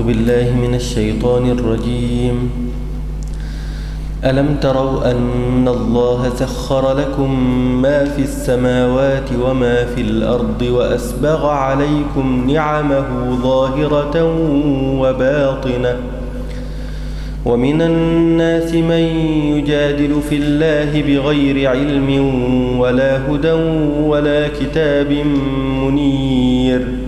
أعوذ بالله من الشيطان الرجيم. ألم تروا أن الله سخر لكم ما في السماوات وما في الأرض وأسبغ عليكم نعمه ظاهرة وباطنة؟ ومن الناس من يجادل في الله بغير علم ولا هدى ولا كتاب منير.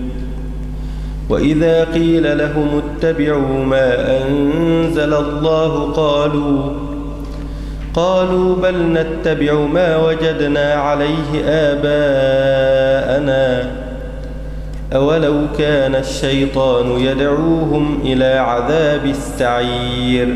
وإذا قيل لهم اتبعوا ما أنزل الله قالوا قالوا بل نتبع ما وجدنا عليه آباءنا أولو كان الشيطان يدعوهم إلى عذاب السعير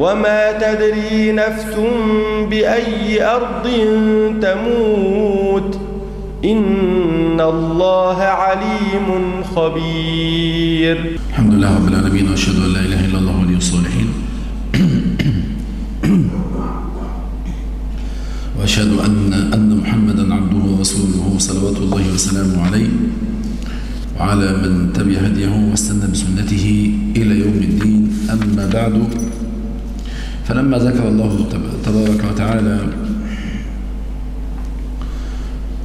وما تدري نفس بأي أرض تموت إن الله عليم خبير. الحمد لله رب العالمين وأشهد أن لا إله إلا الله ولي الصالحين. وأشهد أن أن محمدا عبده ورسوله صلوات الله وسلامه عليه وعلى من تبع هديه واستنى بسنته إلى يوم الدين. أما بعد فلما ذكر الله تبارك وتعالى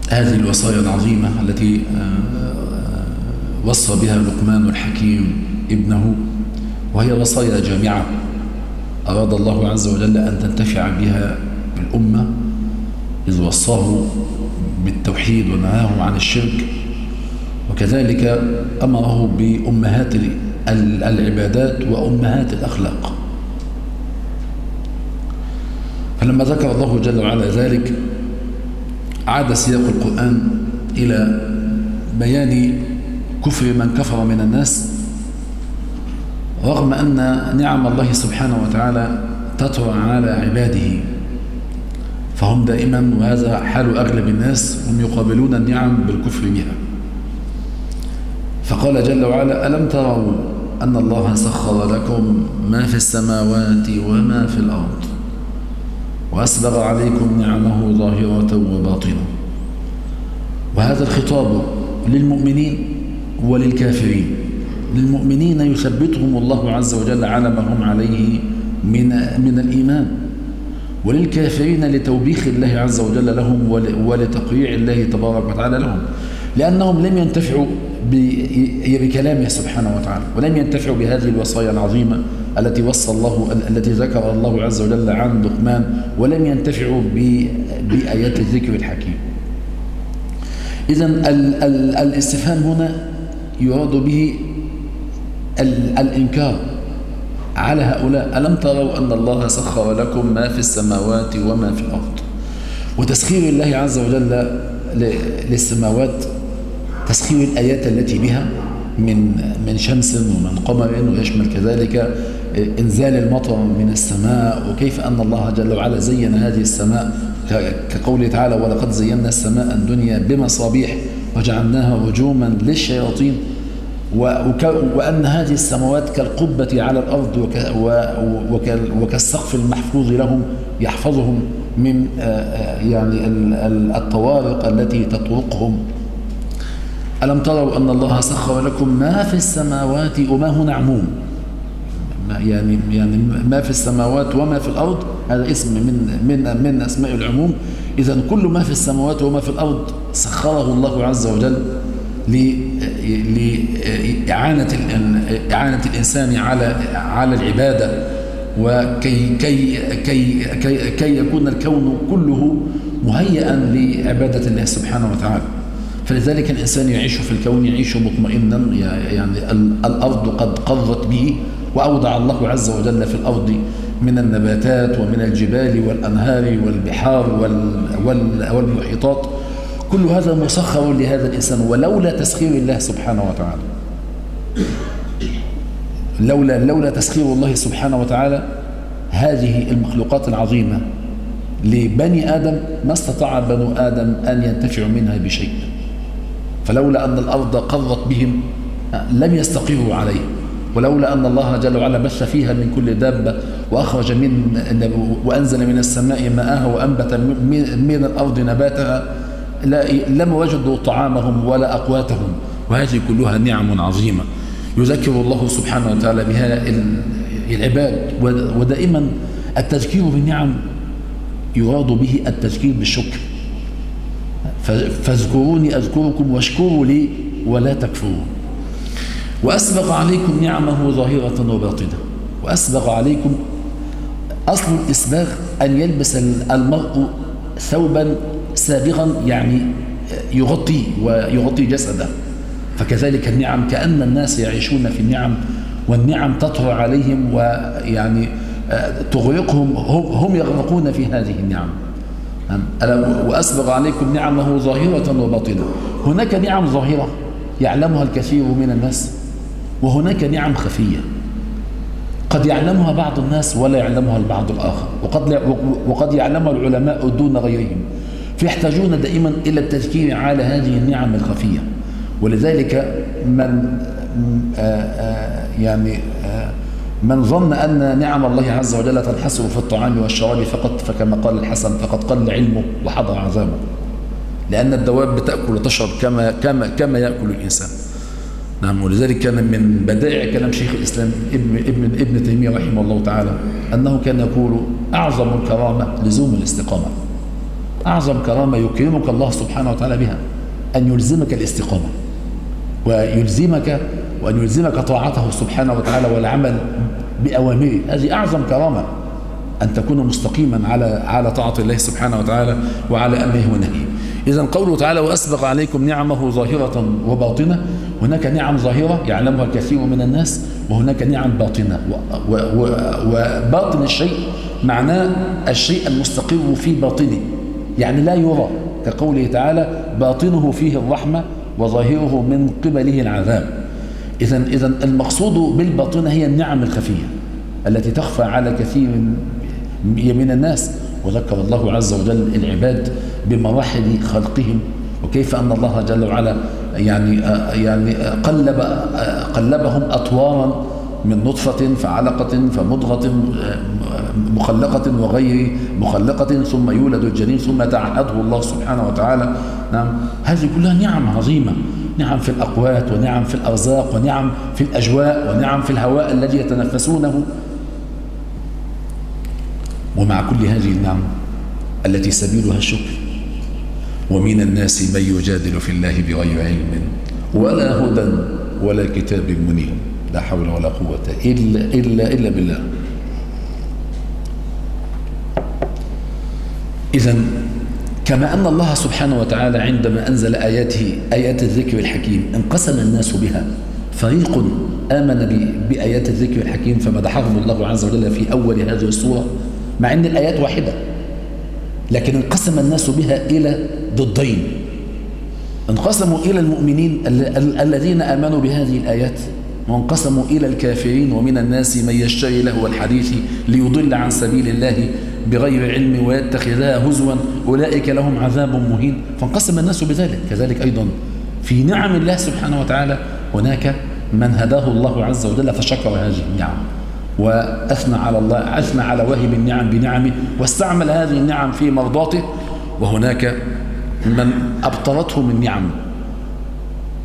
هذه الوصايا العظيمة التي وصى بها لقمان الحكيم ابنه وهي وصايا جامعة أراد الله عز وجل أن تنتفع بها الأمة إذ وصاه بالتوحيد ونهاه عن الشرك وكذلك أمره بأمهات العبادات وأمهات الأخلاق. فلما ذكر الله جل وعلا ذلك عاد سياق القرآن إلى بيان كفر من كفر من الناس رغم أن نعم الله سبحانه وتعالى تطرى على عباده. فهم دائما وهذا حال أغلب الناس هم يقابلون النعم بالكفر بها. فقال جل وعلا ألم تروا أن الله سخر لكم ما في السماوات وما في الأرض؟ وأسبغ عليكم نعمه ظاهرة وباطنة. وهذا الخطاب للمؤمنين وللكافرين. للمؤمنين يثبتهم الله عز وجل على ما هم عليه من من الإيمان. وللكافرين لتوبيخ الله عز وجل لهم ولتقريع الله تبارك وتعالى لهم. لأنهم لم ينتفعوا بكلامه سبحانه وتعالى. ولم ينتفعوا بهذه الوصايا العظيمة التي وصى الله التي ذكر الله عز وجل عن لقمان ولم ينتفعوا بآيات الذكر الحكيم. إذا الاستفهام هنا يراد به الإنكار على هؤلاء. ألم تروا أن الله سخر لكم ما في السماوات وما في الأرض؟ وتسخير الله عز وجل للسماوات تسخير الآيات التي بها من من شمس ومن قمر ويشمل كذلك إنزال المطر من السماء وكيف أن الله جل وعلا زين هذه السماء كقوله تعالى ولقد زينا السماء الدنيا بمصابيح وجعلناها رجوما للشياطين وأن هذه السماوات كالقبة على الأرض وكالسقف المحفوظ لهم يحفظهم من يعني الطوارق التي تطرقهم ألم تروا أن الله سخر لكم ما في السماوات وما هنا عموم يعني يعني ما في السماوات وما في الأرض هذا اسم من من من أسماء العموم. إذا كل ما في السماوات وما في الأرض سخره الله عز وجل لإعانة إعانة الإنسان على على العبادة. وكي كي كي كي, كي يكون الكون كله مهيئا لعبادة الله سبحانه وتعالى. فلذلك الإنسان يعيش في الكون يعيش مطمئنا يعني الأرض قد قضت به وأودع الله عز وجل في الأرض من النباتات ومن الجبال والأنهار والبحار والمحيطات. كل هذا مسخر لهذا الإنسان ولولا تسخير الله سبحانه وتعالى. لولا لولا تسخير الله سبحانه وتعالى هذه المخلوقات العظيمة لبني آدم ما استطاع بنو آدم أن ينتفعوا منها بشيء. فلولا أن الأرض قضت بهم لم يستقروا عليه. ولولا أن الله جل وعلا بث فيها من كل دابة وأخرج من وأنزل من السماء ماءها وأنبت من الأرض نباتها لم وجدوا طعامهم ولا أقواتهم. وهذه كلها نعم عظيمة. يذكر الله سبحانه وتعالى بها العباد ودائما التذكير بالنعم يراد به التذكير بالشكر. فاذكروني أذكركم واشكروا لي ولا تكفرون. وأسبغ عليكم نعمه ظاهرة وباطنة. وأسبغ عليكم أصل الإسباغ أن يلبس المرء ثوبا سابغا يعني يغطي ويغطي جسده. فكذلك النعم كأن الناس يعيشون في النعم والنعم تطهر عليهم ويعني تغرقهم هم يغرقون في هذه النعم. وأسبغ عليكم نعمه ظاهرة وباطنة. هناك نعم ظاهرة يعلمها الكثير من الناس وهناك نعم خفية. قد يعلمها بعض الناس ولا يعلمها البعض الآخر. وقد, وقد يعلمها العلماء دون غيرهم. فيحتاجون دائما إلى التذكير على هذه النعم الخفية. ولذلك من آآ آآ يعني آآ من ظن أن نعم الله عز وجل تنحصر في الطعام والشراب فقط فكما قال الحسن فقد قل علمه وحضر عذابه لأن الدواب بتأكل وتشرب كما, كما, كما يأكل الإنسان. نعم ولذلك كان من بدائع كلام شيخ الإسلام ابن, ابن, ابن تيمية رحمه الله تعالى أنه كان يقول أعظم الكرامة لزوم الاستقامة. أعظم كرامة يكرمك الله سبحانه وتعالى بها أن يلزمك الاستقامة. ويلزمك وأن يلزمك طاعته سبحانه وتعالى والعمل بأوامره. هذه أعظم كرامة أن تكون مستقيما على على طاعة الله سبحانه وتعالى وعلى أمره ونهيه. إذا قوله تعالى وأسبغ عليكم نعمه ظاهرة وباطنة هناك نعم ظاهرة يعلمها الكثير من الناس وهناك نعم باطنة. وباطن الشيء معناه الشيء المستقر في باطنه. يعني لا يرى كقوله تعالى باطنه فيه الرحمة وظاهره من قبله العذاب إذا إذا المقصود بالباطنة هي النعم الخفية التي تخفى على كثير من الناس. وذكر الله عز وجل العباد بمراحل خلقهم. وكيف أن الله جل وعلا يعني يعني قلب قلبهم أطوارا من نطفة فعلقة فمضغة مخلقة وغير مخلقة ثم يولد الجنين ثم تعهده الله سبحانه وتعالى. نعم هذه كلها نعم عظيمة. نعم في الأقوات ونعم في الأرزاق ونعم في الأجواء ونعم في الهواء الذي يتنفسونه. ومع كل هذه النعم التي سبيلها الشكر. ومن الناس من يجادل في الله بغير علم ولا هدى ولا كتاب منير. لا حول ولا قوة إلا, إلا, إلا بالله. إذا كما أن الله سبحانه وتعالى عندما أنزل آياته آيات الذكر الحكيم انقسم الناس بها. فريق آمن بآيات الذكر الحكيم فمدحهم الله عز وجل في أول هذه السورة مع أن الآيات واحدة. لكن انقسم الناس بها إلى ضدين. انقسموا إلى المؤمنين الذين آمنوا بهذه الآيات وانقسموا إلى الكافرين ومن الناس من يشتري له الحديث ليضل عن سبيل الله بغير علم ويتخذها هزوا. أولئك لهم عذاب مهين فانقسم الناس بذلك. كذلك أيضا في نعم الله سبحانه وتعالى هناك من هداه الله عز وجل فشكر هذه النعم وأثنى على الله أثنى على واهب النعم بنعمه واستعمل هذه النعم في مرضاته وهناك من أبطلته من نعم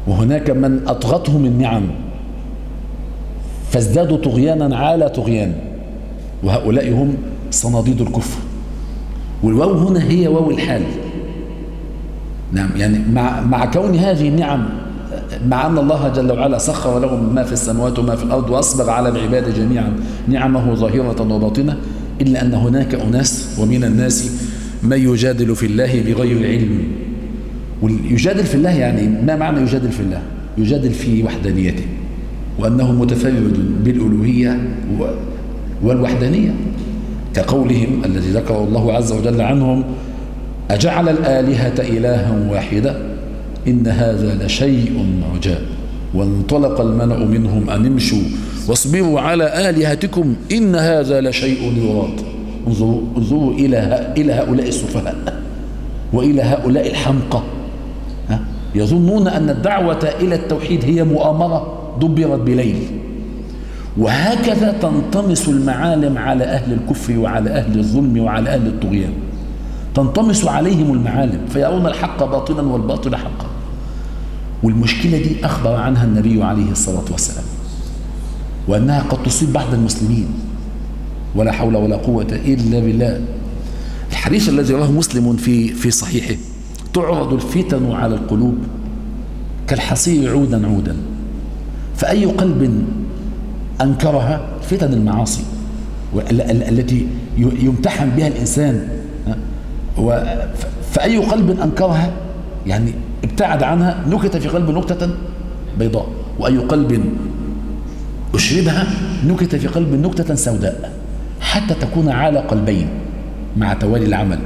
وهناك من أطغته من نعم فازدادوا طغيانا على طغيان وهؤلاء هم صناديد الكفر. والواو هنا هي واو الحال. نعم يعني مع مع كون هذه النعم مع أن الله جل وعلا سخر لهم ما في السماوات وما في الأرض وأصبغ على العباد جميعا نعمه ظاهرة وباطنة إلا أن هناك أناس ومن الناس من يجادل في الله بغير علم. يجادل في الله يعني ما معنى يجادل في الله؟ يجادل في وحدانيته وأنه متفرد بالألوهية والوحدانية. كقولهم الذي ذكره الله عز وجل عنهم أجعل الآلهة إلها واحدة؟ إن هذا لشيء عجاب وانطلق الملأ منهم أن امشوا واصبروا على آلهتكم إن هذا لشيء يراد. انظروا, انظروا إلى, إلى هؤلاء السفهاء وإلى هؤلاء الحمقى. يظنون أن الدعوة إلى التوحيد هي مؤامرة دبرت بليل. وهكذا تنطمس المعالم على أهل الكفر وعلى أهل الظلم وعلى أهل الطغيان. تنطمس عليهم المعالم فيرون الحق باطلا والباطل حقا. والمشكلة دي أخبر عنها النبي عليه الصلاة والسلام وأنها قد تصيب بعض المسلمين. ولا حول ولا قوة إلا بالله. الحديث الذي رواه مسلم في في صحيحه تعرض الفتن على القلوب كالحصير عودا عودا. فأي قلب أنكرها فتن المعاصي التي يمتحن بها الإنسان فأي قلب أنكرها؟ يعني ابتعد عنها نكت في قلب نكتة بيضاء. وأي قلب أشربها نكت في قلب نكتة سوداء. حتى تكون على قلبين مع توالي العمل.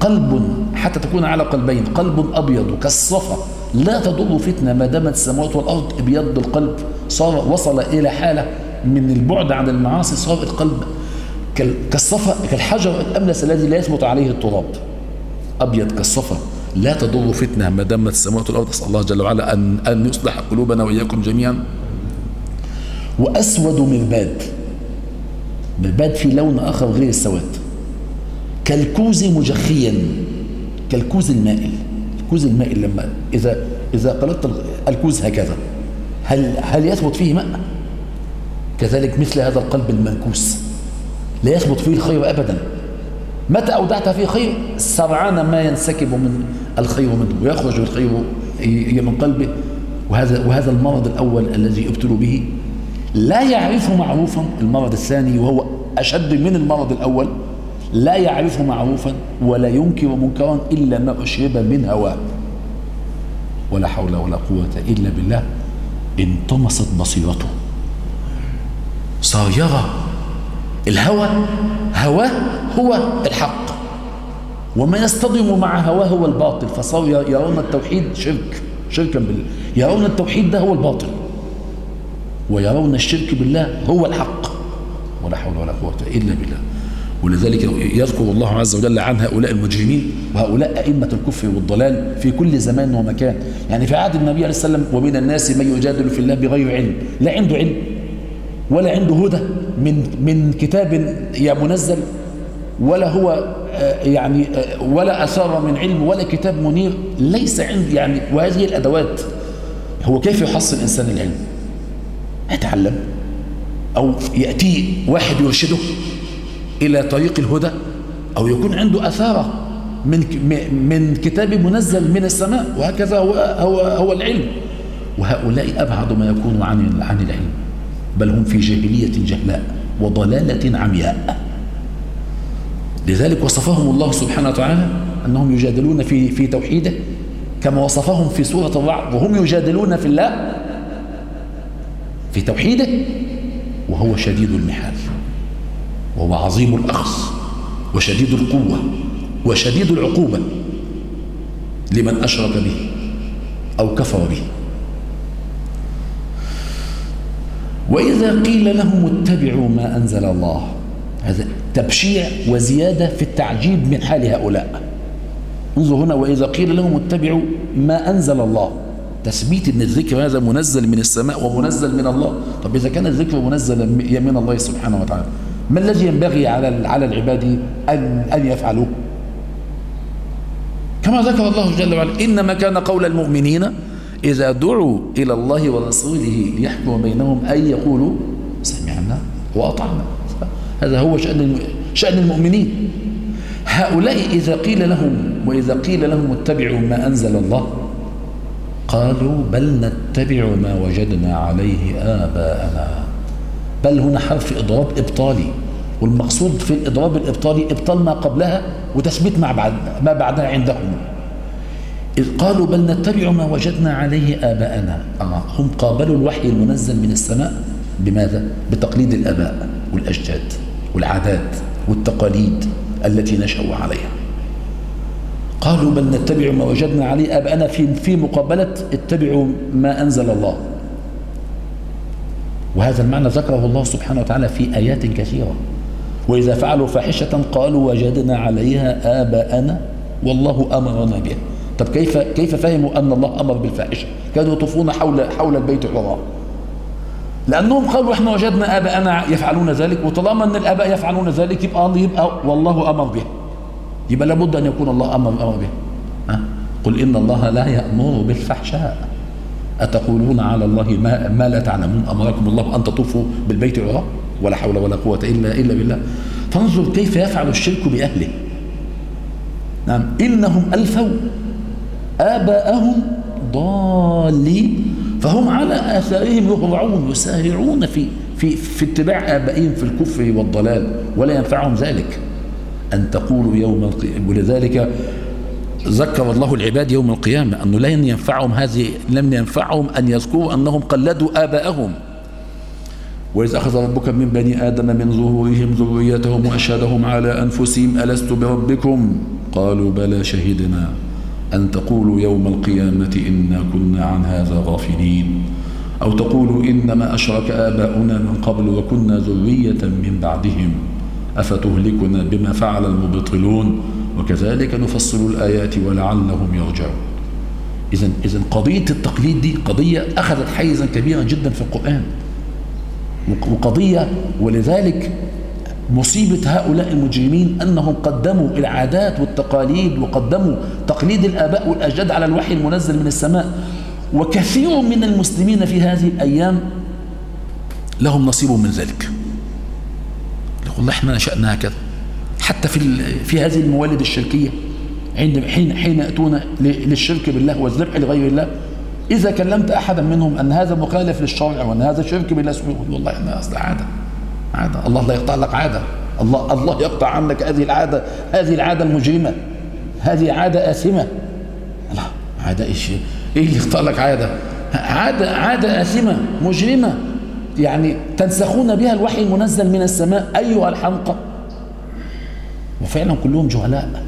قلب حتى تكون على قلبين قلب أبيض كالصفا لا تضر فتنة ما دامت السماوات والأرض أبيض القلب صار وصل إلى حالة من البعد عن المعاصي صار القلب. كالصفا كالحجر الأملس الذي لا يثبت عليه التراب. أبيض كالصفا. لا تضر فتنة ما دامت السماوات والأرض. أسأل الله جل وعلا أن, أن يصلح قلوبنا وإياكم جميعا. وأسود مرباد مرباد في لون آخر غير السواد. كالكوز مجخيا. كالكوز المائل. الكوز المائي لما إذا إذا قلبت الكوز هكذا. هل هل يثبت فيه ماء؟ كذلك مثل هذا القلب المنكوس. لا يثبت فيه الخير أبدا. متى أودعت فيه خير؟ سرعان ما ينسكب من الخير منه ويخرج الخير من قلبه. وهذا وهذا المرض الأول الذي أبتلوا به. لا يعرف معروفا المرض الثاني وهو أشد من المرض الأول. لا يعرف معروفا ولا ينكر منكرا إلا ما أشرب من هواه ولا حول ولا قوة إلا بالله. انطمست بصيرته. صار يرى الهوى هواه هو الحق. وما يصطدم مع هواه هو الباطل. فصار يرون التوحيد شرك شركا بالله يرون التوحيد ده هو الباطل. ويرون الشرك بالله هو الحق. ولا حول ولا قوة إلا بالله. ولذلك يذكر الله عز وجل عن هؤلاء المجرمين وهؤلاء أئمة الكفر والضلال في كل زمان ومكان. يعني في عهد النبي عليه السلام ومن الناس من يجادل في الله بغير علم. لا عنده علم. ولا عنده هدى من من كتاب يا منزل ولا هو يعني ولا أثار من علم ولا كتاب منير. ليس عند يعني وهذه الأدوات هو كيف يحصل الإنسان العلم؟ يتعلم أو يأتي واحد يرشده إلى طريق الهدى أو يكون عنده أثارة من من كتاب منزل من السماء وهكذا هو هو هو العلم. وهؤلاء أبعد ما يكون عن عن العلم. بل هم في جاهلية جهلاء وضلالة عمياء. لذلك وصفهم الله سبحانه وتعالى أنهم يجادلون في في توحيده كما وصفهم في سورة الرعد وهم يجادلون في الله في توحيده وهو شديد المحال وهو عظيم الأخذ وشديد القوة وشديد العقوبة لمن أشرك به أو كفر به. وإذا قيل لهم اتبعوا ما أنزل الله. هذا تبشيع وزيادة في التعجيب من حال هؤلاء. انظر هنا وإذا قيل لهم اتبعوا ما أنزل الله. تثبيت إن الذكر هذا منزل من السماء ومنزل من الله. طب إذا كان الذكر منزلا من الله سبحانه وتعالى ما الذي ينبغي على على العباد أن, أن يفعلوه؟ كما ذكر الله جل وعلا إنما كان قول المؤمنين إذا دعوا إلى الله ورسوله ليحكم بينهم أن يقولوا سمعنا وأطعنا. هذا هو شأن شأن المؤمنين. هؤلاء إذا قيل لهم وإذا قيل لهم اتبعوا ما أنزل الله قالوا بل نتبع ما وجدنا عليه آباءنا. بل هنا حرف إضراب إبطالي والمقصود في الإضراب الإبطالي إبطال ما قبلها وتثبيت ما, بعد ما بعدها عندهم. إذ قالوا بل نتبع ما وجدنا عليه آباءنا. هم قابلوا الوحي المنزل من السماء بماذا؟ بتقليد الآباء والأجداد والعادات والتقاليد التي نشأوا عليها. قالوا بل نتبع ما وجدنا عليه آباءنا في في مقابلة اتبعوا ما أنزل الله. وهذا المعنى ذكره الله سبحانه وتعالى في آيات كثيرة. وإذا فعلوا فاحشة قالوا وجدنا عليها آباءنا والله أمرنا بها. طب كيف كيف فهموا أن الله أمر بالفاحشة؟ كانوا يطوفون حول حول البيت الحرام لأنهم قالوا إحنا وجدنا آباءنا يفعلون ذلك وطالما أن الآباء يفعلون ذلك يبقى يبقى والله أمر به. يبقى لابد أن يكون الله أمر أمر به؟ قل إن الله لا يأمر بالفحشاء. أتقولون على الله ما, ما لا تعلمون؟ أمركم الله أن تطوفوا بالبيت العراء ولا حول ولا قوة إلا, إلا بالله. فانظر كيف يفعل الشرك بأهله. نعم إنهم ألفوا. آباءهم ضالين. فهم على آثارهم يهرعون يسارعون في في في اتباع آبائهم في الكفر والضلال ولا ينفعهم ذلك. أن تقولوا يوم القيامة ولذلك ذكر الله العباد يوم القيامة أنه لن ينفعهم هذه لم ينفعهم أن يذكروا أنهم قلدوا آباءهم. وإذ أخذ ربك من بني آدم من ظهورهم ذريتهم وأشهدهم على أنفسهم ألست بربكم؟ قالوا بلى شهدنا. أن تقولوا يوم القيامة إنا كنا عن هذا غافلين أو تقولوا إنما أشرك آباؤنا من قبل وكنا ذرية من بعدهم أفتهلكنا بما فعل المبطلون؟ وكذلك نفصل الآيات ولعلهم يرجعون. إذا إذا قضية التقليد دي قضية أخذت حيزا كبيرا جدا في القرآن وقضية ولذلك مصيبة هؤلاء المجرمين أنهم قدموا العادات والتقاليد وقدموا تقليد الآباء والأجداد على الوحي المنزل من السماء. وكثير من المسلمين في هذه الأيام لهم نصيب من ذلك. والله إحنا نشأنا هكذا. حتى في في هذه الموالد الشركية عند حين حين يأتون للشرك بالله والذبح لغير الله إذا كلمت أحدا منهم أن هذا مخالف للشرع وأن هذا شرك بالله سبحانه والله إحنا أصل عادة عادة. الله لا يقطع لك عادة. الله الله يقطع عنك هذه العادة. هذه العادة المجرمة. هذه عادة آثمة. لا عادة إيش؟ إيه اللي يقطع لك عادة؟ عادة عادة آثمة مجرمة. يعني تنسخون بها الوحي المنزل من السماء أيها الحمقى. وفعلا كلهم جهلاء.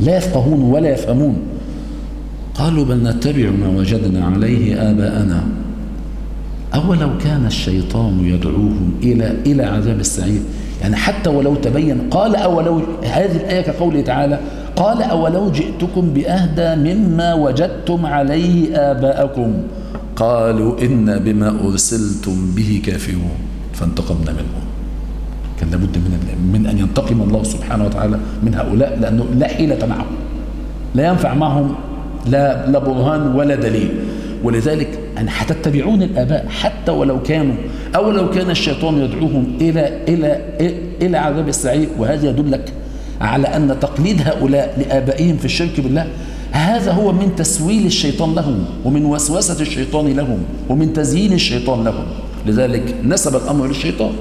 لا يفقهون ولا يفهمون. قالوا بل نتبع ما وجدنا عليه آباءنا. أولو كان الشيطان يدعوهم إلى إلى عذاب السعير. يعني حتى ولو تبين قال أولو هذه الآية كقوله تعالى قال أولو جئتكم بأهدى مما وجدتم عليه آباءكم. قالوا إنا بما أرسلتم به كافرون. فانتقمنا منهم. كان لابد من من أن ينتقم الله سبحانه وتعالى من هؤلاء لأنه لا حيلة معهم. لا ينفع معهم لا لا برهان ولا دليل. ولذلك أن هتتبعون الآباء حتى ولو كانوا أو لو كان الشيطان يدعوهم إلى إلى إلى عذاب السعير. وهذا يدلك على أن تقليد هؤلاء لآبائهم في الشرك بالله هذا هو من تسويل الشيطان لهم ومن وسوسة الشيطان لهم ومن تزيين الشيطان لهم. لذلك نسب الأمر للشيطان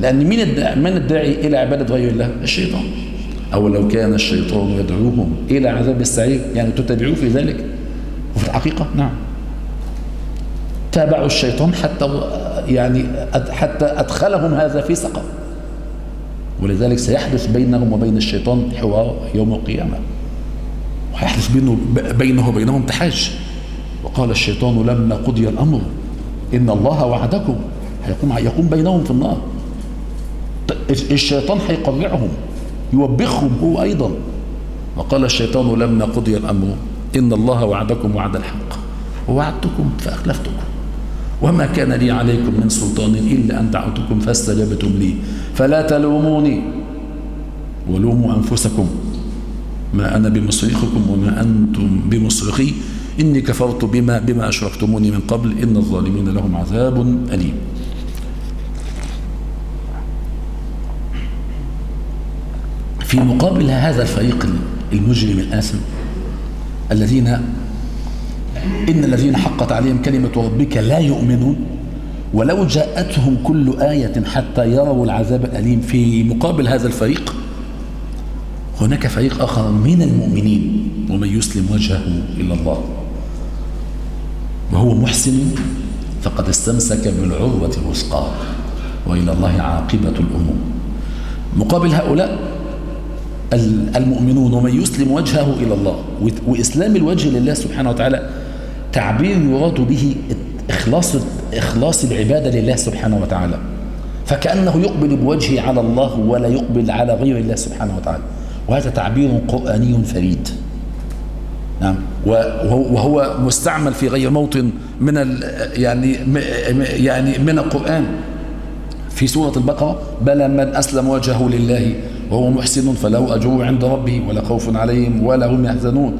لأن من من الداعي إلى عبادة غير الله؟ الشيطان. أو لو كان الشيطان يدعوهم إلى عذاب السعير يعني تتبعوه في ذلك؟ وفي الحقيقة؟ نعم. تابعوا الشيطان حتى يعني حتى أدخلهم هذا في سقر. ولذلك سيحدث بينهم وبين الشيطان حوار يوم القيامة. ويحدث بينه بينه وبينهم تحاج وقال الشيطان لما قضي الأمر. إن الله وعدكم. هيقوم يقوم بينهم في النار. الشيطان هيقرعهم. يوبخهم هو أيضا. وقال الشيطان لما قضي الأمر. إن الله وعدكم وعد الحق. ووعدتكم فأخلفتكم. وما كان لي عليكم من سلطان إلا أن دعوتكم فاستجبتم لي. فلا تلوموني. ولوموا أنفسكم. ما أنا بمصرخكم وما أنتم بمصرخي. إني كفرت بما بما أشركتموني من قبل. إن الظالمين لهم عذاب أليم. في مقابل هذا الفريق المجرم الآثم الذين إن الذين حقت عليهم كلمة ربك لا يؤمنون ولو جاءتهم كل آية حتى يروا العذاب الأليم في مقابل هذا الفريق هناك فريق آخر من المؤمنين. ومن يسلم وجهه إلى الله. وهو محسن فقد استمسك بالعروة الوثقى. وإلى الله عاقبة الأمور. مقابل هؤلاء المؤمنون ومن يسلم وجهه إلى الله. وإسلام الوجه لله سبحانه وتعالى تعبير يراد به إخلاص إخلاص العبادة لله سبحانه وتعالى. فكأنه يقبل بوجهه على الله ولا يقبل على غير الله سبحانه وتعالى. وهذا تعبير قرآني فريد. نعم. وهو مستعمل في غير موطن من يعني يعني من القرآن. في سورة البقرة بلى من أسلم وجهه لله وهو محسن فله أجر عند ربه ولا خوف عليهم ولا هم يحزنون.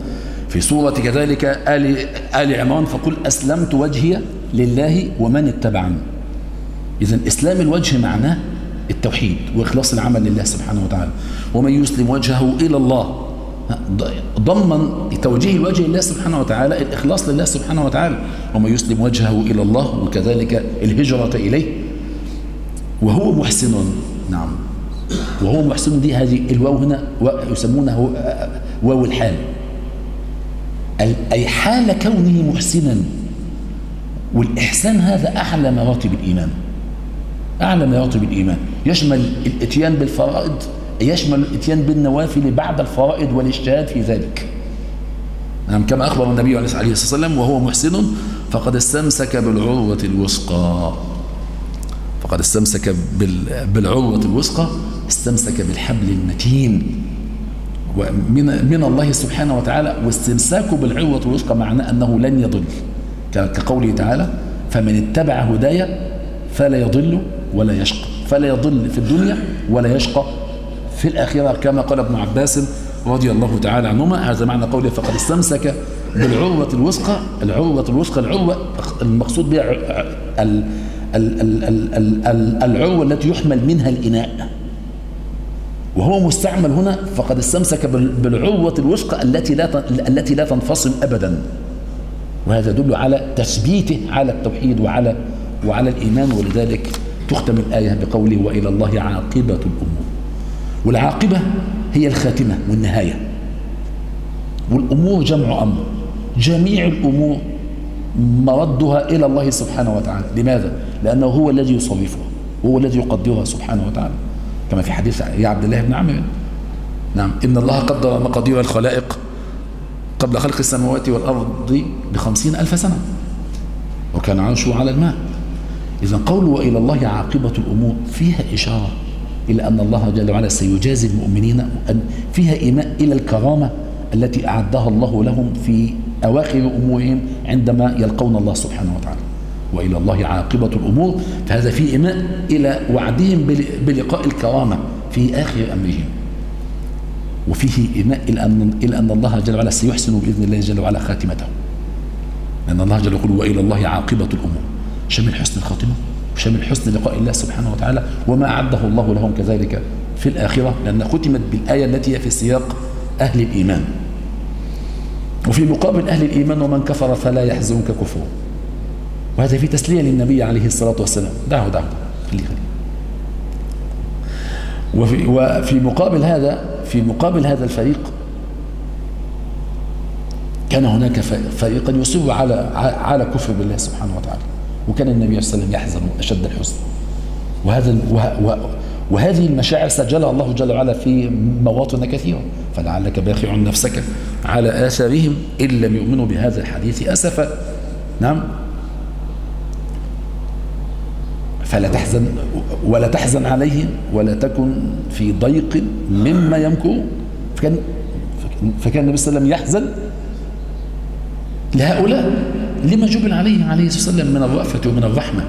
في سورة كذلك آل, آل عمران فقل أسلمت وجهي لله ومن اتبعني. إذا إسلام الوجه معناه التوحيد وإخلاص العمل لله سبحانه وتعالى. ومن يسلم وجهه إلى الله ضمن توجيه الوجه لله سبحانه وتعالى الإخلاص لله سبحانه وتعالى. ومن يسلم وجهه إلى الله وكذلك الهجرة إليه وهو محسن. نعم. وهو محسن دي هذه الواو هنا يسمونه واو الحال. أي حال كونه محسنا. والإحسان هذا أعلى مراتب الإيمان. أعلى مراتب الإيمان. يشمل الإتيان بالفرائض يشمل الإتيان بالنوافل بعد الفرائض والاجتهاد في ذلك. نعم كما أخبر النبي عليه الصلاة والسلام وهو محسن فقد استمسك بالعروة الوثقى. فقد استمسك بالعروة الوثقى استمسك بالحبل المتين. ومن من الله سبحانه وتعالى واستمساكه بالعروة الوثقى معناه أنه لن يضل. كقوله تعالى فمن اتبع هدايا فلا يضل ولا يشقى. فلا يضل في الدنيا ولا يشقى في الآخرة كما قال ابن عباس رضي الله تعالى عنهما. هذا معنى قوله فقد استمسك بالعروة الوثقى. العروة الوثقى العروة المقصود بها ال- ال- ال- ال- ال- ال- العروة التي يحمل منها الإناء. وهو مستعمل هنا فقد استمسك بال- بالعروة الوثقى التي لا التي لا تنفصل أبدا. وهذا يدل على تثبيته على التوحيد وعلى وعلى الإيمان ولذلك تختم الآية بقوله وإلى الله عاقبة الأمور. والعاقبة هي الخاتمة والنهاية. والأمور جمع أمر. جميع الأمور مردها إلى الله سبحانه وتعالى. لماذا؟ لأنه هو الذي يصرفها وهو الذي يقدرها سبحانه وتعالى. كما في حديث يا عبد الله بن عمرو. نعم. إن الله قدر مقادير الخلائق قبل خلق السماوات والأرض بخمسين ألف سنة وكان عرشه على الماء. إذا قوله وإلى الله عاقبة الأمور فيها إشارة إلى أن الله جل وعلا سيجازي المؤمنين أن فيها إيماء إلى الكرامة التي أعدها الله لهم في أواخر أمورهم عندما يلقون الله سبحانه وتعالى. وإلى الله عاقبة الأمور فهذا فيه إيماء إلى وعدهم بل- بلقاء الكرامة في آخر أمرهم. وفيه إيماء إلى أن, إلى أن الله جل وعلا سيحسن بإذن الله جل وعلا خاتمته. لأن الله جل يقول وإلى الله عاقبة الأمور. شامل حسن الخاتمة وشامل حسن لقاء الله سبحانه وتعالى. وما أعده الله لهم كذلك في الآخرة لأن ختمت بالآية التي هي في سياق أهل الإيمان. وفي مقابل أهل الإيمان ومن كفر فلا يحزنك كفره وهذا في تسلية للنبي عليه الصلاة والسلام. دعه دعه. خليه خليه. وفي, وفي مقابل هذا في مقابل هذا الفريق كان هناك فريقا يصر على على كفر بالله سبحانه وتعالى وكان النبي صلى الله عليه وسلم يحزن أشد الحزن. وهذا وه وهذه المشاعر سجلها الله جل وعلا في مواطن كثيرة. فلعلك باخع نفسك على آثارهم إن لم يؤمنوا بهذا الحديث أسفا. نعم. فلا تحزن ولا تحزن عليهم ولا تكن في ضيق مما يمكرون فكان فكان النبي صلى الله عليه وسلم يحزن لهؤلاء لما جبل عليه عليه الصلاة والسلام من الرأفة ومن الرحمة.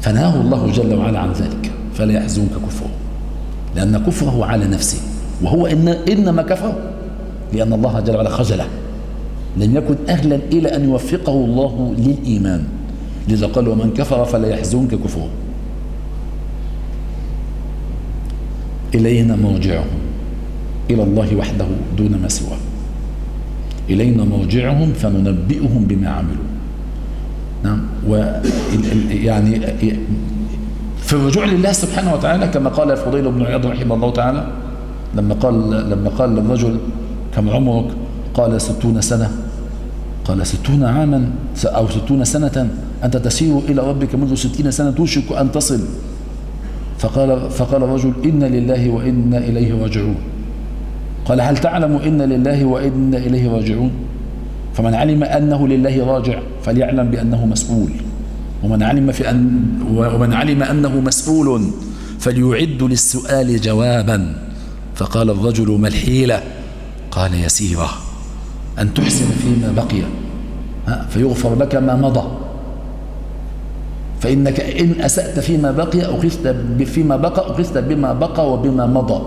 فنهاه الله جل وعلا عن ذلك فلا يحزنك كفره لأن كفره على نفسه وهو إن إنما كفر لأن الله جل وعلا خجله. لم يكن أهلا إلى أن يوفقه الله للإيمان. لذا قال ومن كفر فلا يحزنك كفره. إلينا مرجعهم. إلى الله وحده دون ما سواه. إلينا مرجعهم فننبئهم بما عملوا. نعم. و يعني في الرجوع لله سبحانه وتعالى كما قال الفضيل بن عياض رحمه الله تعالى لما قال لما قال للرجل كم عمرك؟ قال ستون سنة. قال ستون عاما. أو ستون سنة. أنت تسير إلى ربك منذ ستين سنة توشك أن تصل. فقال, فقال الرجل إنا لله وإنا إليه راجعون. قال هل تعلم إنا لله وإنا إليه راجعون؟ فمن علم أنه لله راجع فليعلم بأنه مسؤول. ومن علم في أن ومن علم أنه مسؤول فليعد للسؤال جوابا. فقال الرجل ما الحيلة؟ قال يسيرة. أن تحسن فيما بقي. فيغفر لك ما مضى. فإنك إن أسأت فيما بقي أخذت فيما بقى أخذت بما بقى وبما مضى.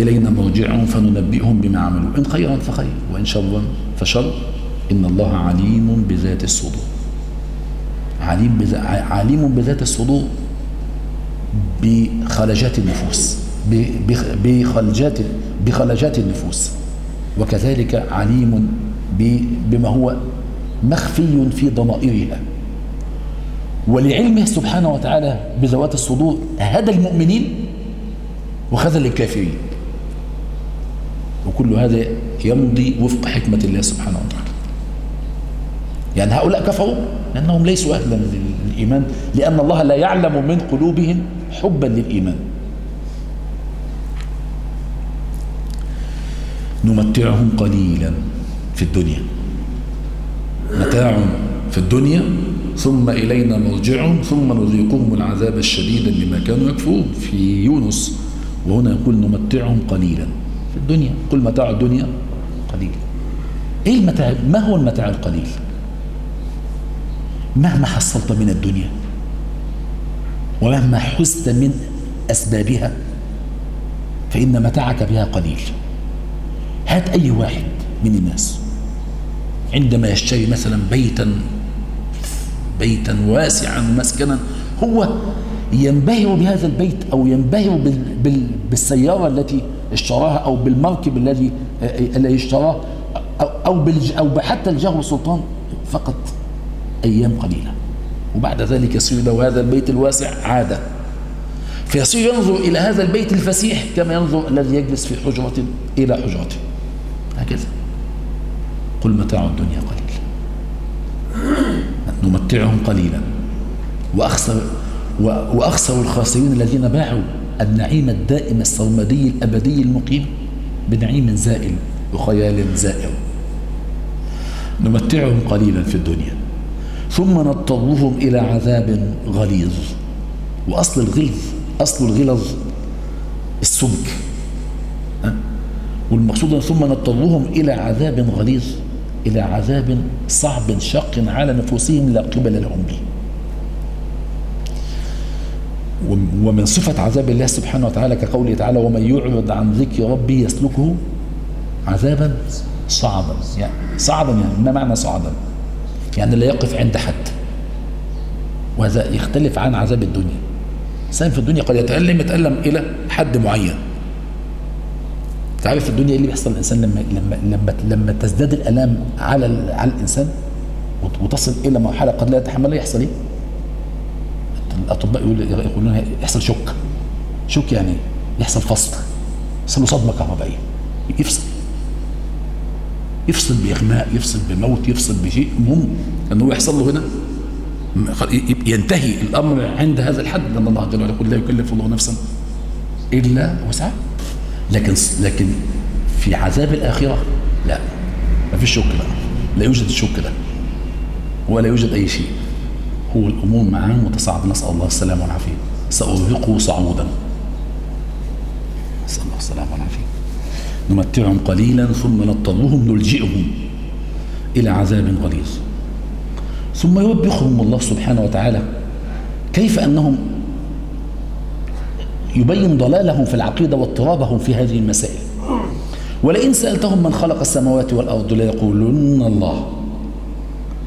إلينا مرجعهم فننبئهم بما عملوا. إن خيرا فخير وإن شرا فشر. إن الله عليم بذات الصدور. عليم بذات, عليم بذات الصدور بخلجات النفوس. بخلجات بخلجات النفوس. وكذلك عليم بما هو مخفي في ضمائرها. ولعلمه سبحانه وتعالى بذوات الصدور هدى المؤمنين وخذل الكافرين. وكل هذا يمضي وفق حكمة الله سبحانه وتعالى. يعني هؤلاء كفروا لأنهم ليسوا أهلا للإيمان لأن الله لا يعلم من قلوبهم حبا للإيمان. نمتعهم قليلا. في الدنيا. متاع في الدنيا ثم إلينا مرجعهم ثم نذيقهم العذاب الشديد بما كانوا يكفرون. في يونس وهنا يقول نمتعهم قليلا. في الدنيا كل متاع الدنيا قليل. إيه المتاع؟ ما هو المتاع القليل؟ مهما حصلت من الدنيا ومهما حزت من أسبابها فإن متاعك بها قليل. هات أي واحد من الناس. عندما يشتري مثلا بيتا بيتا واسعا مسكنا هو ينبهر بهذا البيت أو ينبهر بال بال بالسيارة التي اشتراها أو بالمركب الذي الذي اشتراه أو أو حتى الجاه والسلطان فقط أيام قليلة. وبعد ذلك يصير له هذا البيت الواسع عادة. فيصير ينظر إلى هذا البيت الفسيح كما ينظر الذي يجلس في حجرة إلى حجرته. هكذا. قل متاع الدنيا قليل. نمتعهم قليلا. وأخسر وأخسر الخاسرين الذين باعوا النعيم الدائم السرمدي الأبدي المقيم بنعيم زائل وخيال زائر نمتعهم قليلا في الدنيا. ثم نضطرهم إلى عذاب غليظ. وأصل الغلظ أصل الغلظ السمك. والمقصود ثم نضطرهم إلى عذاب غليظ. إلى عذاب صعب شق على نفوسهم لا قبل لهم به. ومن صفة عذاب الله سبحانه وتعالى كقوله تعالى ومن يعرض عن ذكر ربي يسلكه عذابا صعبا. يعني صعبا يعني ما معنى صعبا؟ يعني لا يقف عند حد. وهذا يختلف عن عذاب الدنيا. الإنسان في الدنيا قد يتألم يتألم إلى حد معين. تعرف في الدنيا إيه اللي بيحصل الانسان لما لما لما لما تزداد الألام على على الإنسان وتصل إلى مرحلة قد لا يتحملها يحصل إيه؟ الأطباء يقولون يحصل شك. شك يعني يحصل فصل. يحصل له صدمه كهربائية. يفصل. يفصل بإغماء يفصل بموت يفصل بشيء المهم أنه يحصل له هنا. ينتهي الأمر عند هذا الحد. لأن الله جل وعلا يقول لا يكلف الله نفسا إلا وسعها. لكن لكن في عذاب الآخرة لا. ما فيش شك بقى. لا يوجد الشك ده. ولا يوجد أي شيء. هو الأمور معاه متصاعدة نسأل الله السلامة والعافية. سأرهقه صعودا. نسأل الله السلامة والعافية. نمتعهم قليلا ثم نضطرهم نلجئهم إلى عذاب غليظ. ثم يوبخهم الله سبحانه وتعالى كيف أنهم يبين ضلالهم في العقيدة واضطرابهم في هذه المسائل. ولئن سألتهم من خلق السماوات والأرض ليقولن الله.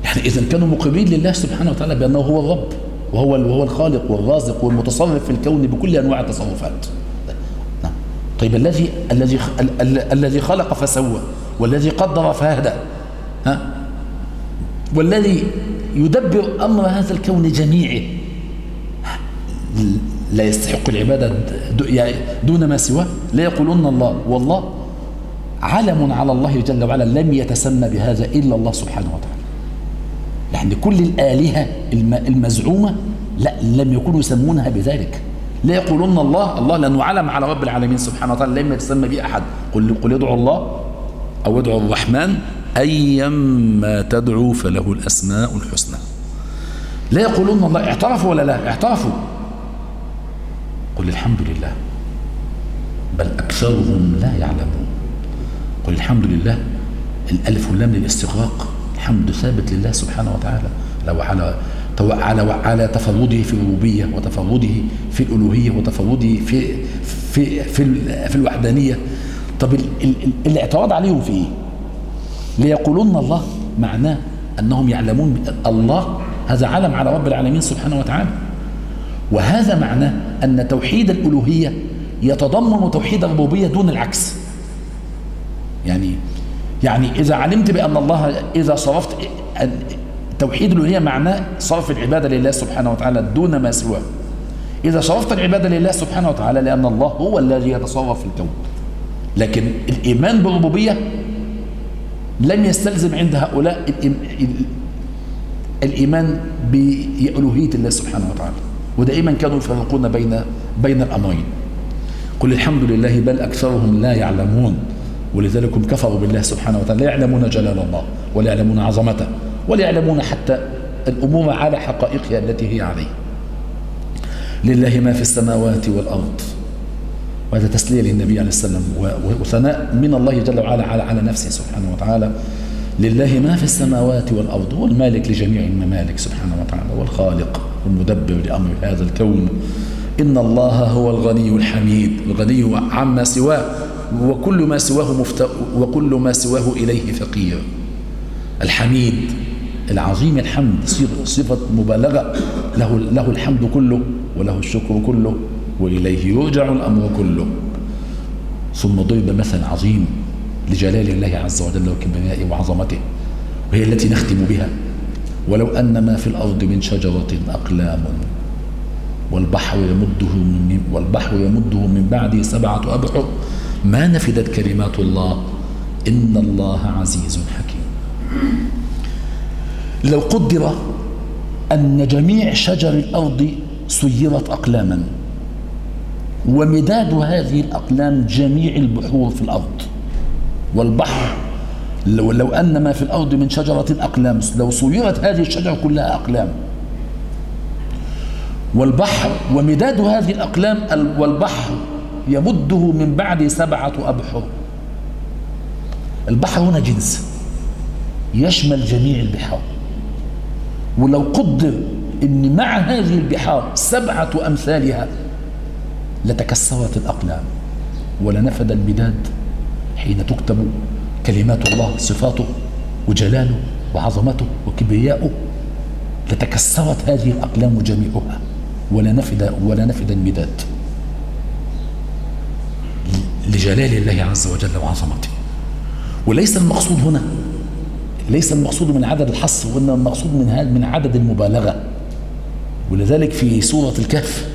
يعني إذا كانوا مقرين لله سبحانه وتعالى بأنه هو الرب وهو وهو الخالق والرازق والمتصرف في الكون بكل أنواع التصرفات. طيب الذي الذي الذي خلق فسوى والذي قدر فهدى ها؟ والذي يدبر أمر هذا الكون جميعه لا يستحق العبادة دون ما سواه. لا يقولون الله. والله علم على الله جل وعلا لم يتسمى بهذا إلا الله سبحانه وتعالى. يعني كل الآلهة المزعومة لا لم يكونوا يسمونها بذلك. لا يقولون الله. الله لأنه علم على رب العالمين سبحانه وتعالى لم يتسمى به أحد. قل, قل ادعوا الله أو ادعوا الرحمن أيما تدعو فله الأسماء الحسنى. لا يقولون الله. اعترفوا ولا لا؟ اعترفوا. قل الحمد لله بل أكثرهم لا يعلمون. قل الحمد لله الألف واللام للاستغراق الحمد ثابت لله سبحانه وتعالى لو على على على تفرده في الربوبية وتفرده في الألوهية وتفرده في في في, في الوحدانية. طب الاعتراض عليهم في إيه؟ ليقولون الله معناه أنهم يعلمون الله هذا علم على رب العالمين سبحانه وتعالى. وهذا معناه أن توحيد الألوهية يتضمن توحيد الربوبية دون العكس. يعني يعني إذا علمت بأن الله إذا صرفت توحيد الألوهية معناه صرف العبادة لله سبحانه وتعالى دون ما سواه. إذا صرفت العبادة لله سبحانه وتعالى لأن الله هو الذي يتصرف في الكون. لكن الإيمان بالربوبية لم يستلزم عند هؤلاء الإيمان بألوهية الله سبحانه وتعالى. ودائما كانوا يفرقون بين بين الأمرين. قل الحمد لله بل أكثرهم لا يعلمون. ولذلك هم كفروا بالله سبحانه وتعالى. لا يعلمون جلال الله ولا يعلمون عظمته ولا يعلمون حتى الأمور على حقائقها التي هي عليه. لله ما في السماوات والأرض. وهذا تسلية للنبي عليه السلام وثناء من الله جل وعلا على على نفسه سبحانه وتعالى. لله ما في السماوات والأرض هو المالك لجميع الممالك سبحانه وتعالى والخالق والمدبر لأمر هذا الكون. إن الله هو الغني الحميد الغني عما سواه وكل ما سواه مفت... وكل ما سواه إليه فقير. الحميد العظيم الحمد صفة مبالغة. له, له الحمد كله وله الشكر كله وإليه يرجع الأمر كله. ثم ضرب مثل عظيم لجلال الله عز وجل وكبريائه وعظمته وهي التي نختم بها. ولو أن ما في الأرض من شجرة أقلام والبحر يمده من والبحر يمده من بعده سبعة أبحر ما نفدت كلمات الله؟ إن الله عزيز حكيم. لو قدر أن جميع شجر الأرض سيرت أقلاما ومداد هذه الأقلام جميع البحور في الأرض والبحر لو, لو أن ما في الأرض من شجرة أقلام لو صيرت هذه الشجرة كلها أقلام. والبحر ومداد هذه الأقلام والبحر يمده من بعد سبعة أبحر. البحر هنا جنس يشمل جميع البحار. ولو قدر إن مع هذه البحار سبعة أمثالها لتكسرت الأقلام ولنفد المداد حين تكتب كلمات الله صفاته وجلاله وعظمته وكبرياؤه لتكسرت هذه الأقلام جميعها ولا نفد ولا نفد المداد. لجلال الله عز وجل وعظمته. وليس المقصود هنا ليس المقصود من عدد الحصر وإنما المقصود من من عدد المبالغة. ولذلك في سورة الكهف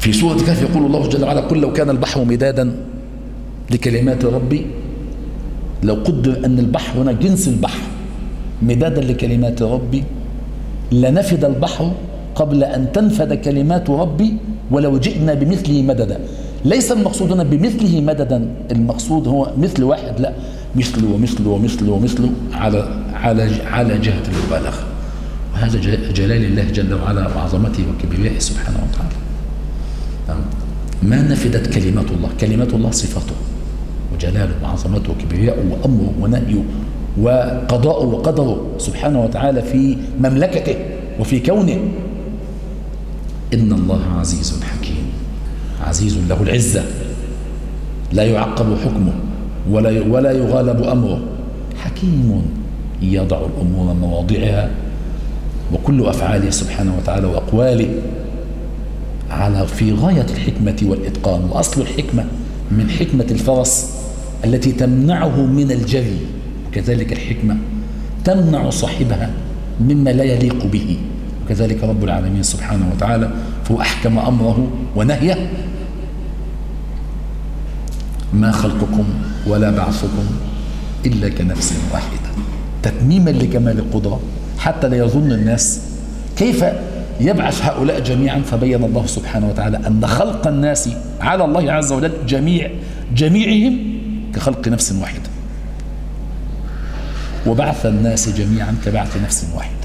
في سورة الكهف يقول الله جل وعلا قل لو كان البحر مدادا لكلمات ربي لو قدر أن البحر هنا جنس البحر مدادا لكلمات ربي لنفد البحر قبل أن تنفد كلمات ربي ولو جئنا بمثله مددا. ليس المقصود هنا بمثله مددا المقصود هو مثل واحد لا مثله ومثله ومثله ومثله على على على جهة المبالغة. وهذا جلال الله جل وعلا وعظمته وكبريائه سبحانه وتعالى. ما نفدت كلمات الله؟ كلمات الله صفاته. وجلاله وعظمته وكبريائه وأمره ونهيه وقضاءه وقدره سبحانه وتعالى في مملكته وفي كونه. إن الله عزيز حكيم. عزيز له العزة. لا يعقب حكمه ولا ولا يغالب أمره. حكيم يضع الأمور مواضعها وكل أفعاله سبحانه وتعالى وأقواله على في غاية الحكمة والإتقان. وأصل الحكمة من حكمة الفرس. التي تمنعه من الجري وكذلك الحكمة تمنع صاحبها مما لا يليق به. وكذلك رب العالمين سبحانه وتعالى فهو أحكم أمره ونهيه. ما خلقكم ولا بعثكم إلا كنفس واحدة. تتميما لكمال القدرة حتى لا يظن الناس كيف يبعث هؤلاء جميعا. فبين الله سبحانه وتعالى أن خلق الناس على الله عز وجل جميع جميعهم كخلق نفس واحدة وبعث الناس جميعا كبعث نفس واحدة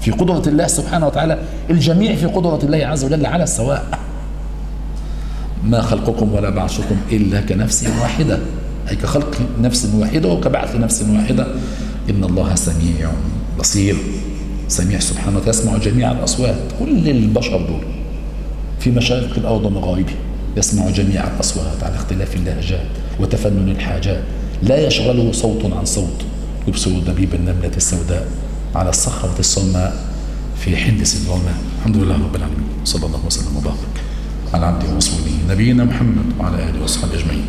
في قدرة الله سبحانه وتعالى الجميع في قدرة الله عز وجل على السواء. ما خلقكم ولا بعثكم إلا كنفس واحدة. أي كخلق نفس واحدة وكبعث نفس واحدة. إن الله سميع بصير. سميع سبحانه وتعالى يسمع جميع الأصوات. كل البشر دول في مشارق الأرض ومغاربها يسمع جميع الأصوات على اختلاف اللهجات. وتفنن الحاجات. لا يشغله صوت عن صوت. يبصر دبيب النملة السوداء على الصخرة الصماء في حندس الظلماء. الحمد لله رب العالمين. صلى الله وسلم وبارك على عبده ورسوله نبينا محمد وعلى آله وصحبه أجمعين.